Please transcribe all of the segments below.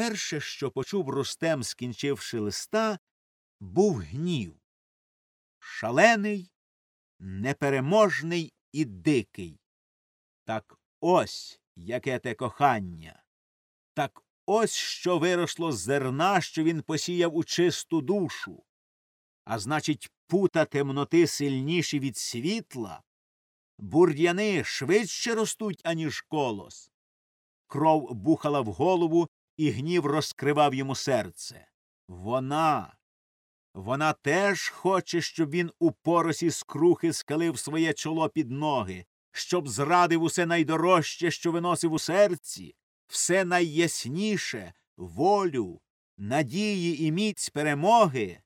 перше, що почув Рустем, скінчивши листа, був гнів. Шалений, непереможний і дикий. Так ось яке те кохання. Так ось що виросло з зерна, що він посіяв у чисту душу. А значить, пута темноти сильніші від світла, бур'яни швидше ростуть, аніж колос. Кров бухала в голову, і гнів розкривав йому серце. Вона. Вона теж хоче, щоб він у поросі скрухи скалив своє чоло під ноги, щоб зрадив усе найдорожче, що виносив у серці, все найясніше волю, надії і міць перемоги,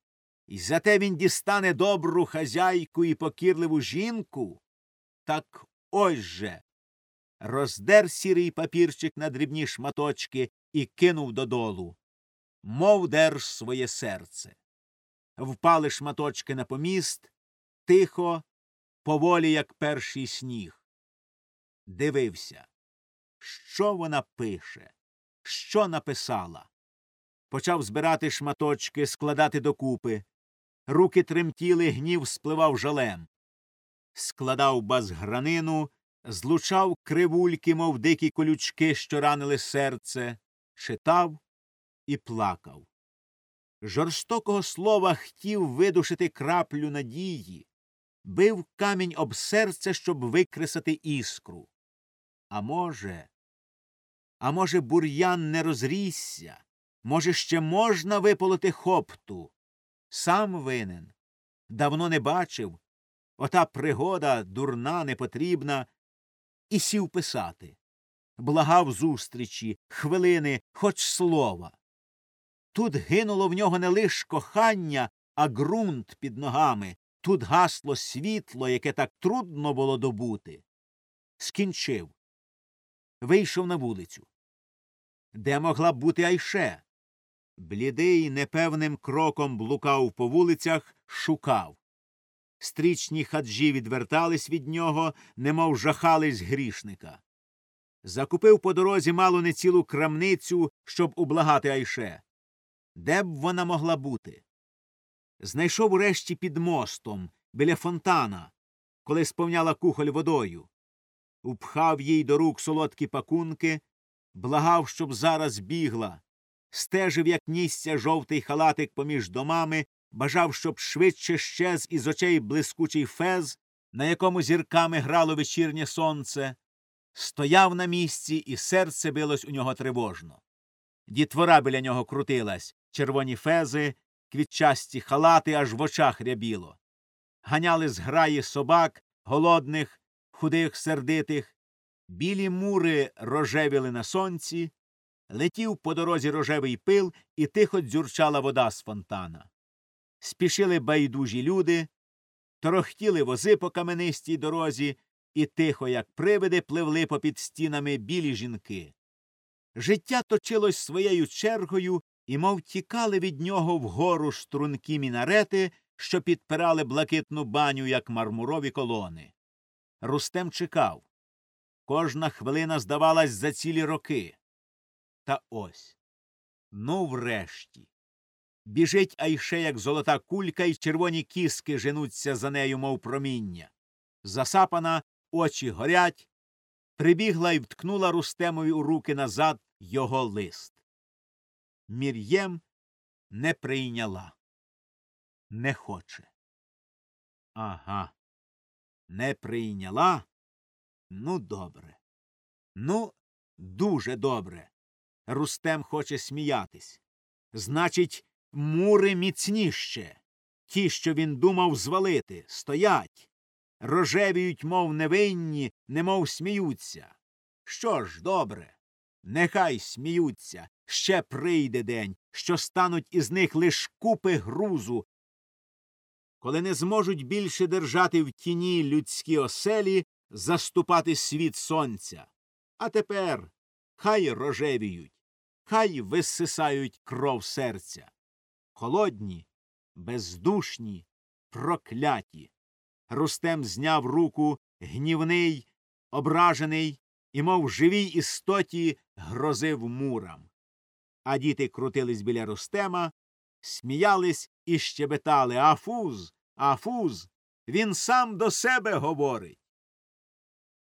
і зате він дістане добру хазяйку і покірливу жінку. Так ось же. Роздер сірий папірчик на дрібні шматочки і кинув додолу. Мов держ своє серце. Впали шматочки на поміст, тихо, поволі, як перший сніг. Дивився, що вона пише, що написала. Почав збирати шматочки, складати докупи. Руки тремтіли, гнів спливав жалем. Складав базгранину, злучав кривульки, мов дикі колючки, що ранили серце, читав і плакав. Жорстокого слова хотів видушити краплю надії, бив камінь об серце, щоб викресати іскру. А може, а може, бур'ян не розрісся, може, ще можна виполоти хопту. Сам винен. Давно не бачив. Ота пригода дурна, непотрібна, і сів писати. Благав зустрічі, хвилини, хоч слова. Тут гинуло в нього не лиш кохання, а ґрунт під ногами. Тут гасло світло, яке так трудно було добути. Скінчив. Вийшов на вулицю. Де могла б бути Айше? Блідий непевним кроком блукав по вулицях, шукав. Стрічні хаджі відвертались від нього, немов жахались грішника. Закупив по дорозі мало не цілу крамницю, щоб ублагати Айше. Де б вона могла бути? Знайшов урешті під мостом, біля фонтана, коли сповняла кухоль водою. Упхав їй до рук солодкі пакунки, благав, щоб зараз бігла, стежив, як нісся жовтий халатик поміж домами, бажав, щоб швидше щез із очей блискучий фез, на якому зірками грало вечірнє сонце, стояв на місці, і серце билось у нього тривожно. Дітвора біля нього крутилась, червоні фези, квітчасті халати аж в очах рябіло. Ганяли з граї собак, голодних, худих, сердитих, білі мури рожевіли на сонці, летів по дорозі рожевий пил і тихо дзюрчала вода з фонтана. Спішили байдужі люди, торохтіли вози по каменистій дорозі, і тихо, як привиди, пливли попід стінами білі жінки. Життя точилось своєю чергою, і мов тікали від нього вгору стрункі мінарети, що підпирали блакитну баню, як мармурові колони. Рустем чекав. Кожна хвилина здавалась за цілі роки. Та ось. Ну, врешті. Біжить Айше, як золота кулька, і червоні кіски женуться за нею, мов проміння. Засапана, очі горять. Прибігла і вткнула Рустемові у руки назад його лист. Мір'єм не прийняла. Не хоче. Ага. Не прийняла? Ну, добре. Ну, дуже добре. Рустем хоче сміятись. Значить, мури міцніще. Ті, що він думав звалити, стоять. Рожевіють, мов невинні, немов сміються. Що ж, добре. Нехай сміються. Ще прийде день, що стануть із них лиш купи грузу. Коли не зможуть більше держати в тіні людські оселі, заступати світ сонця. А тепер хай рожевіють, хай висисають кров серця. Холодні, бездушні, прокляті. Рустем зняв руку гнівний, ображений і, мов живій істоті, грозив мурам. А діти крутились біля Рустема, сміялись і щебетали Афуз, Афуз. Він сам до себе говорить.